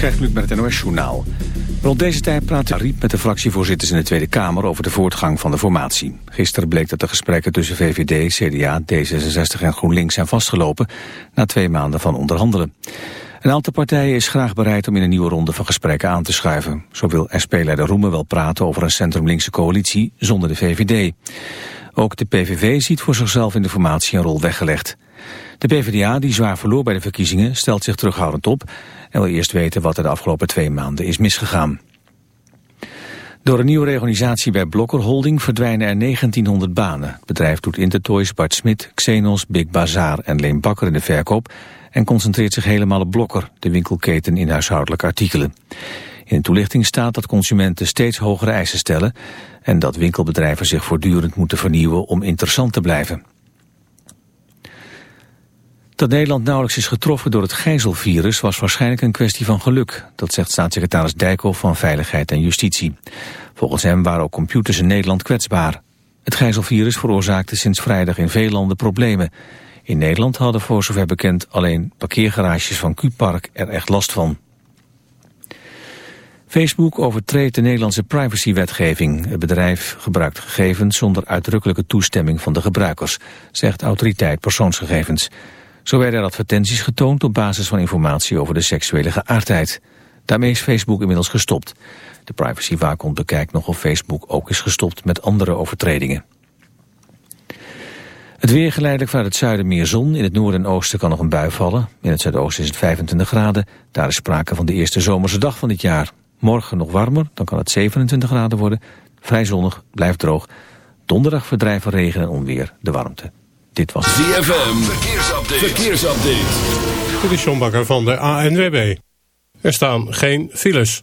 Gert met het NOS-journaal. Rond deze tijd praat Riep met de fractievoorzitters in de Tweede Kamer over de voortgang van de formatie. Gisteren bleek dat de gesprekken tussen VVD, CDA, D66 en GroenLinks zijn vastgelopen na twee maanden van onderhandelen. Een aantal partijen is graag bereid om in een nieuwe ronde van gesprekken aan te schuiven. Zo wil SP-leider Roemen wel praten over een centrum-linkse coalitie zonder de VVD. Ook de PVV ziet voor zichzelf in de formatie een rol weggelegd. De PvdA, die zwaar verloor bij de verkiezingen, stelt zich terughoudend op... en wil eerst weten wat er de afgelopen twee maanden is misgegaan. Door een nieuwe reorganisatie bij Blokker Holding verdwijnen er 1900 banen. Het bedrijf doet Intertoys, Bart Smit, Xenos, Big Bazaar en Leen Bakker in de verkoop... en concentreert zich helemaal op Blokker, de winkelketen in huishoudelijke artikelen. In de toelichting staat dat consumenten steeds hogere eisen stellen... en dat winkelbedrijven zich voortdurend moeten vernieuwen om interessant te blijven. Dat Nederland nauwelijks is getroffen door het gijzelvirus was waarschijnlijk een kwestie van geluk. Dat zegt staatssecretaris Dijkhoff van Veiligheid en Justitie. Volgens hem waren ook computers in Nederland kwetsbaar. Het gijzelvirus veroorzaakte sinds vrijdag in veel landen problemen. In Nederland hadden voor zover bekend alleen parkeergarages van Q-Park er echt last van. Facebook overtreedt de Nederlandse privacywetgeving. Het bedrijf gebruikt gegevens zonder uitdrukkelijke toestemming van de gebruikers, zegt autoriteit persoonsgegevens. Zo werden er advertenties getoond op basis van informatie over de seksuele geaardheid. Daarmee is Facebook inmiddels gestopt. De privacywaakhond bekijkt nog of Facebook ook is gestopt met andere overtredingen. Het weer geleidelijk vanuit het zuiden meer zon. In het noorden en oosten kan nog een bui vallen. In het zuidoosten is het 25 graden. Daar is sprake van de eerste zomerse dag van dit jaar. Morgen nog warmer, dan kan het 27 graden worden. Vrij zonnig, blijft droog. Donderdag verdrijven regen en onweer de warmte. Dit was ZFM. Verkeersupdate. Verkeersupdate. Dit is John Bakker van de ANWB. Er staan geen files.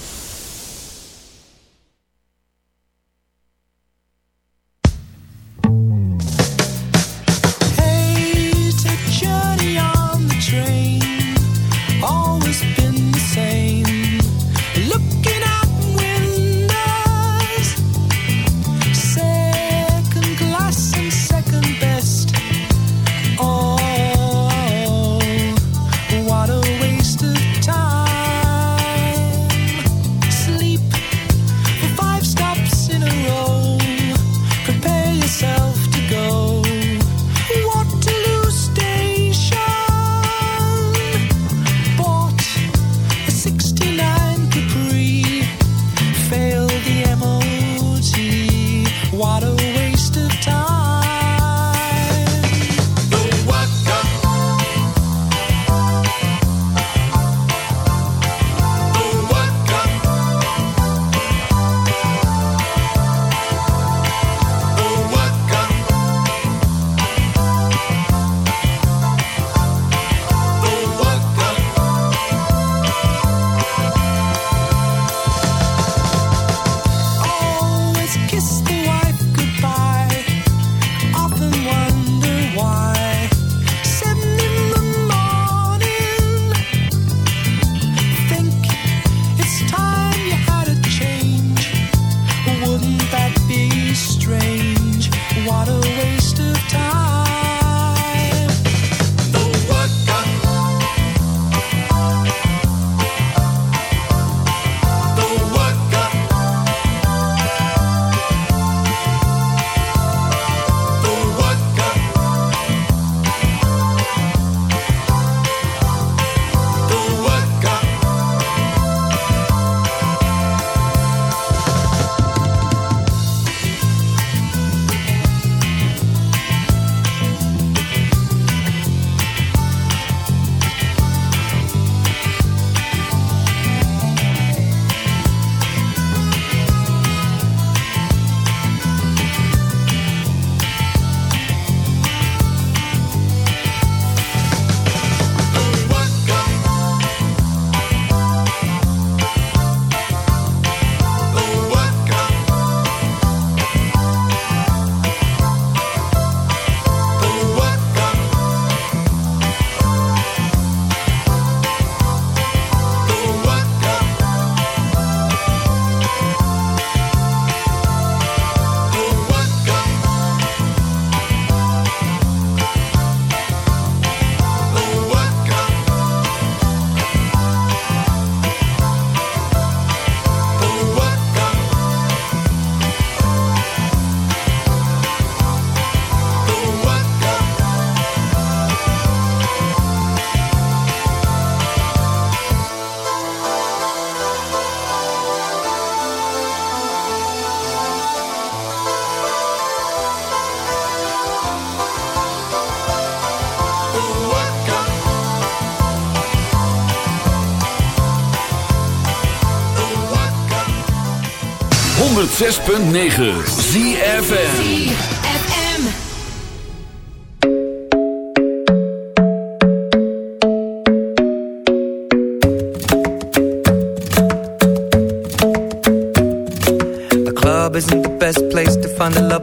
106.9 ZFM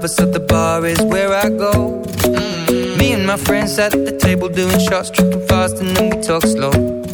so the bar is where I go. Me and my friends at the table doing shots Tripping fast and then we talk slow.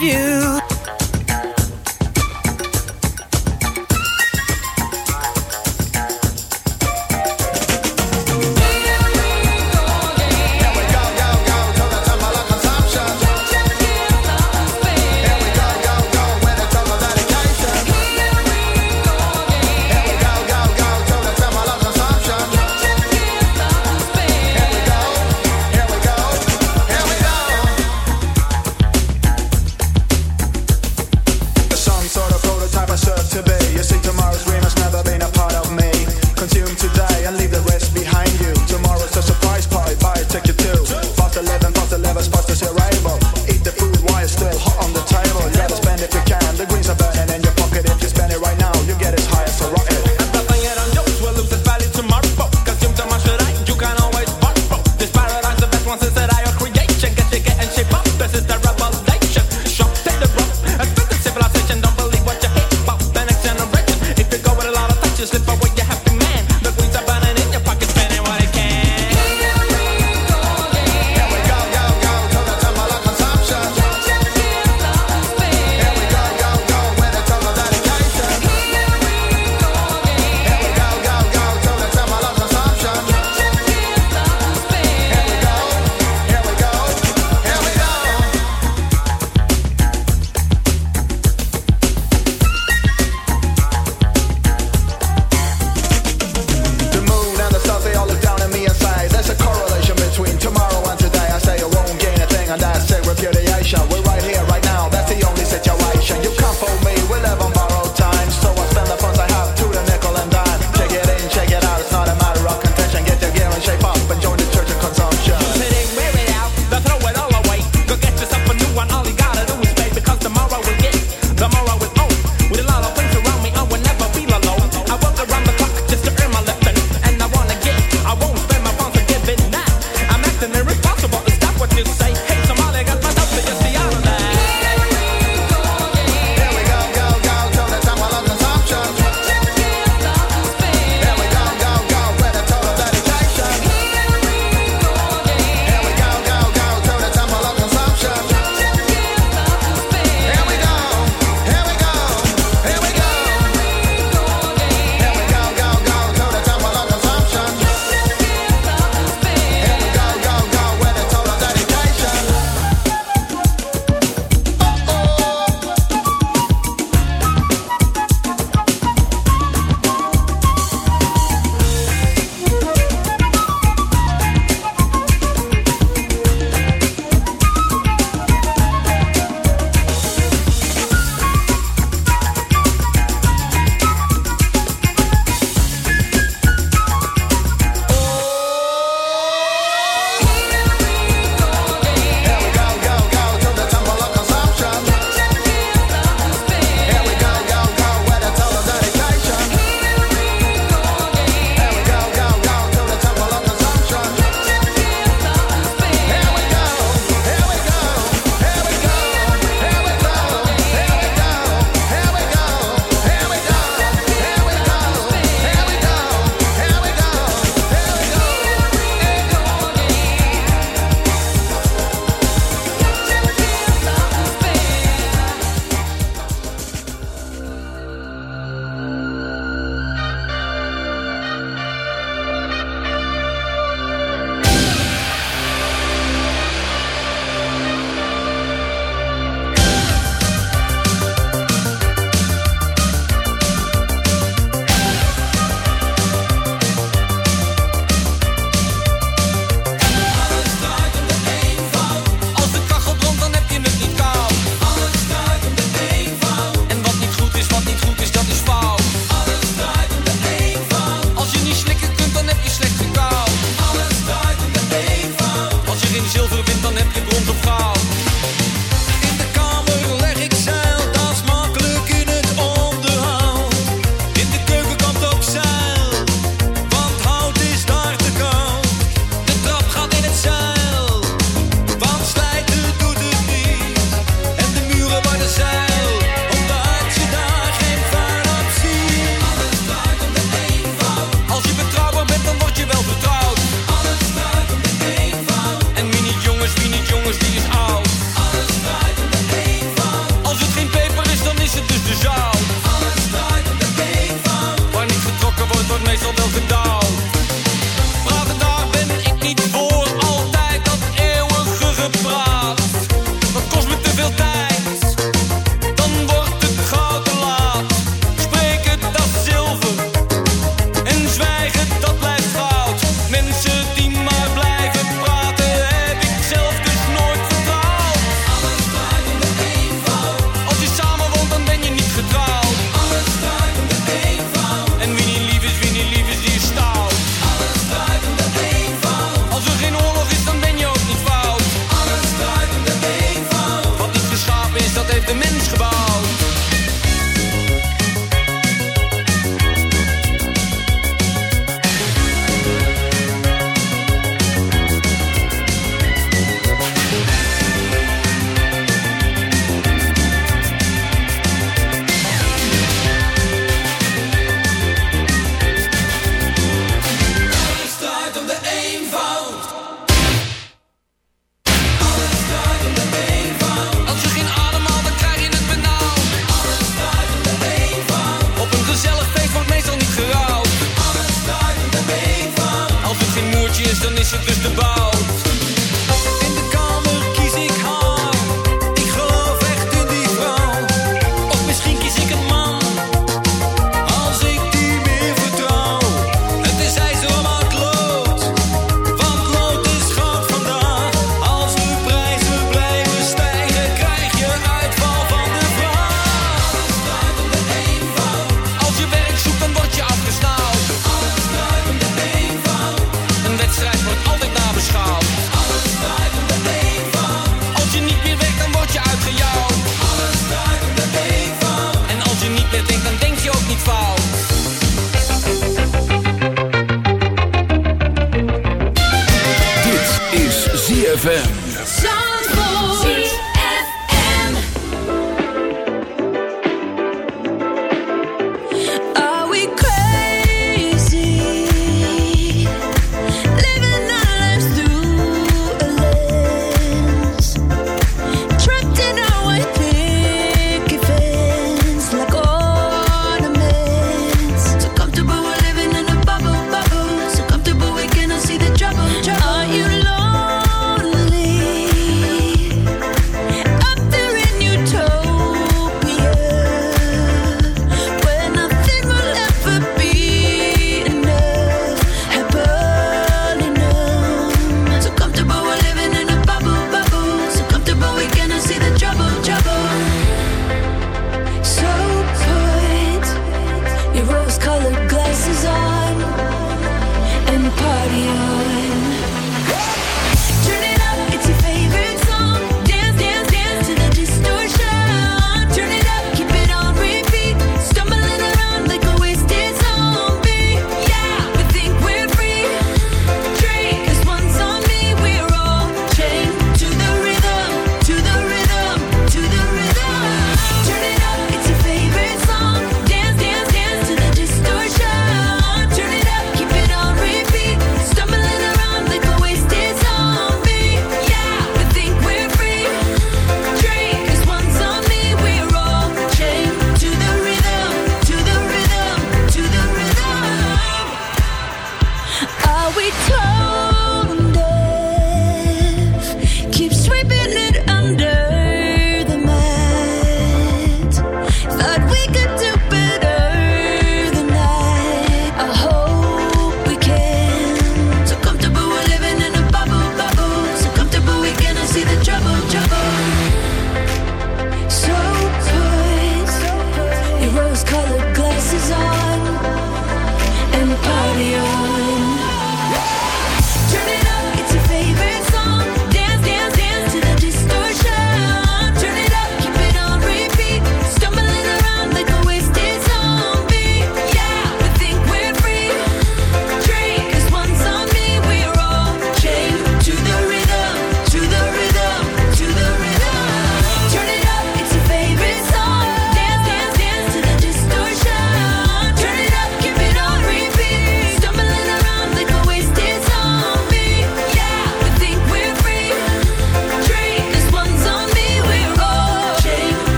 you.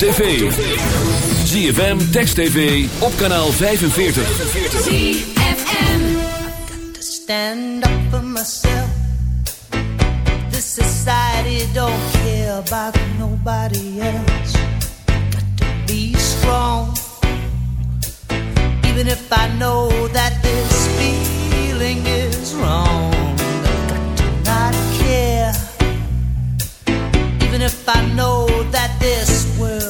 tv. ZFM, Text TV, op kanaal 45. ZFM. To stand up for myself. This society don't care about nobody else. Got to be strong. Even if I know that this feeling is wrong. Not care. Even if I know that this world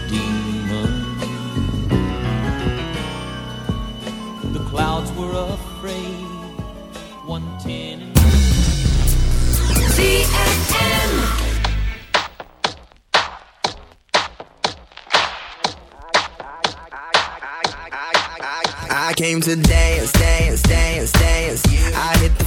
110. I came to dance. dance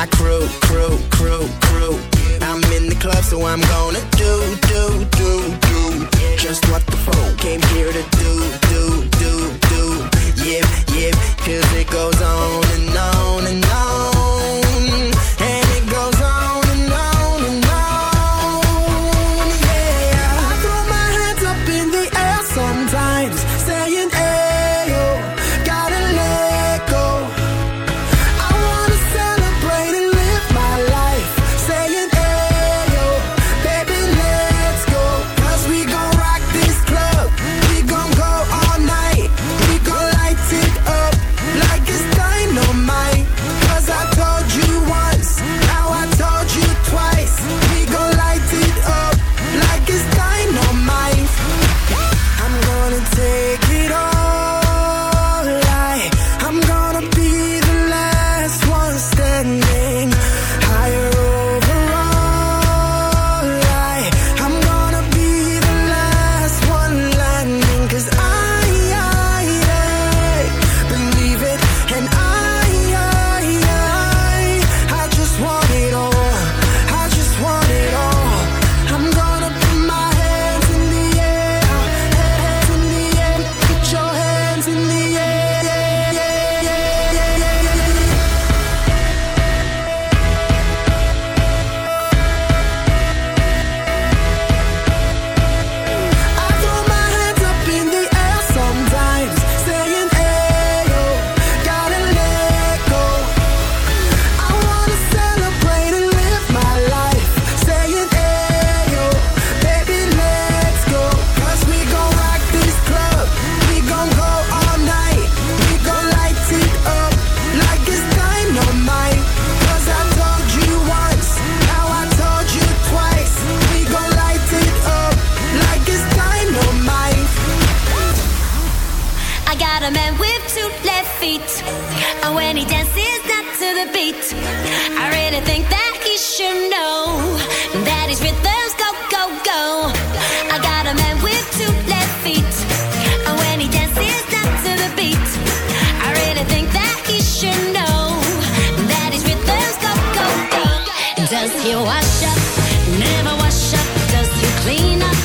my crew, crew, crew, crew. I'm in the club, so I'm gonna do, do, do, do. Just what the phone came here to do, wash up? Never wash up. Does he clean up?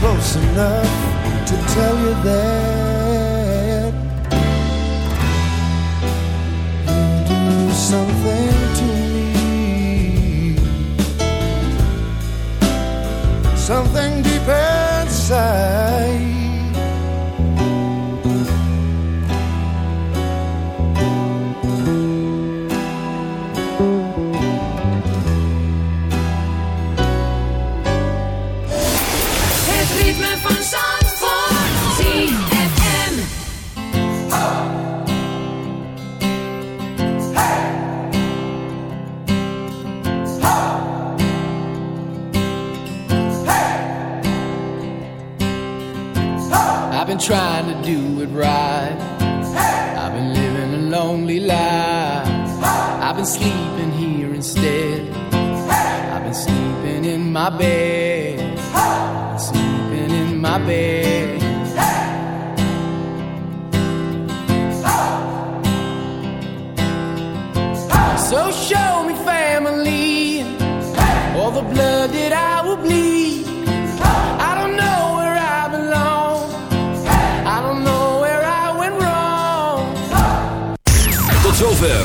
Close enough to tell you that right. I've been living a lonely life. I've been sleeping here instead. I've been sleeping in my bed. Sleeping in my bed.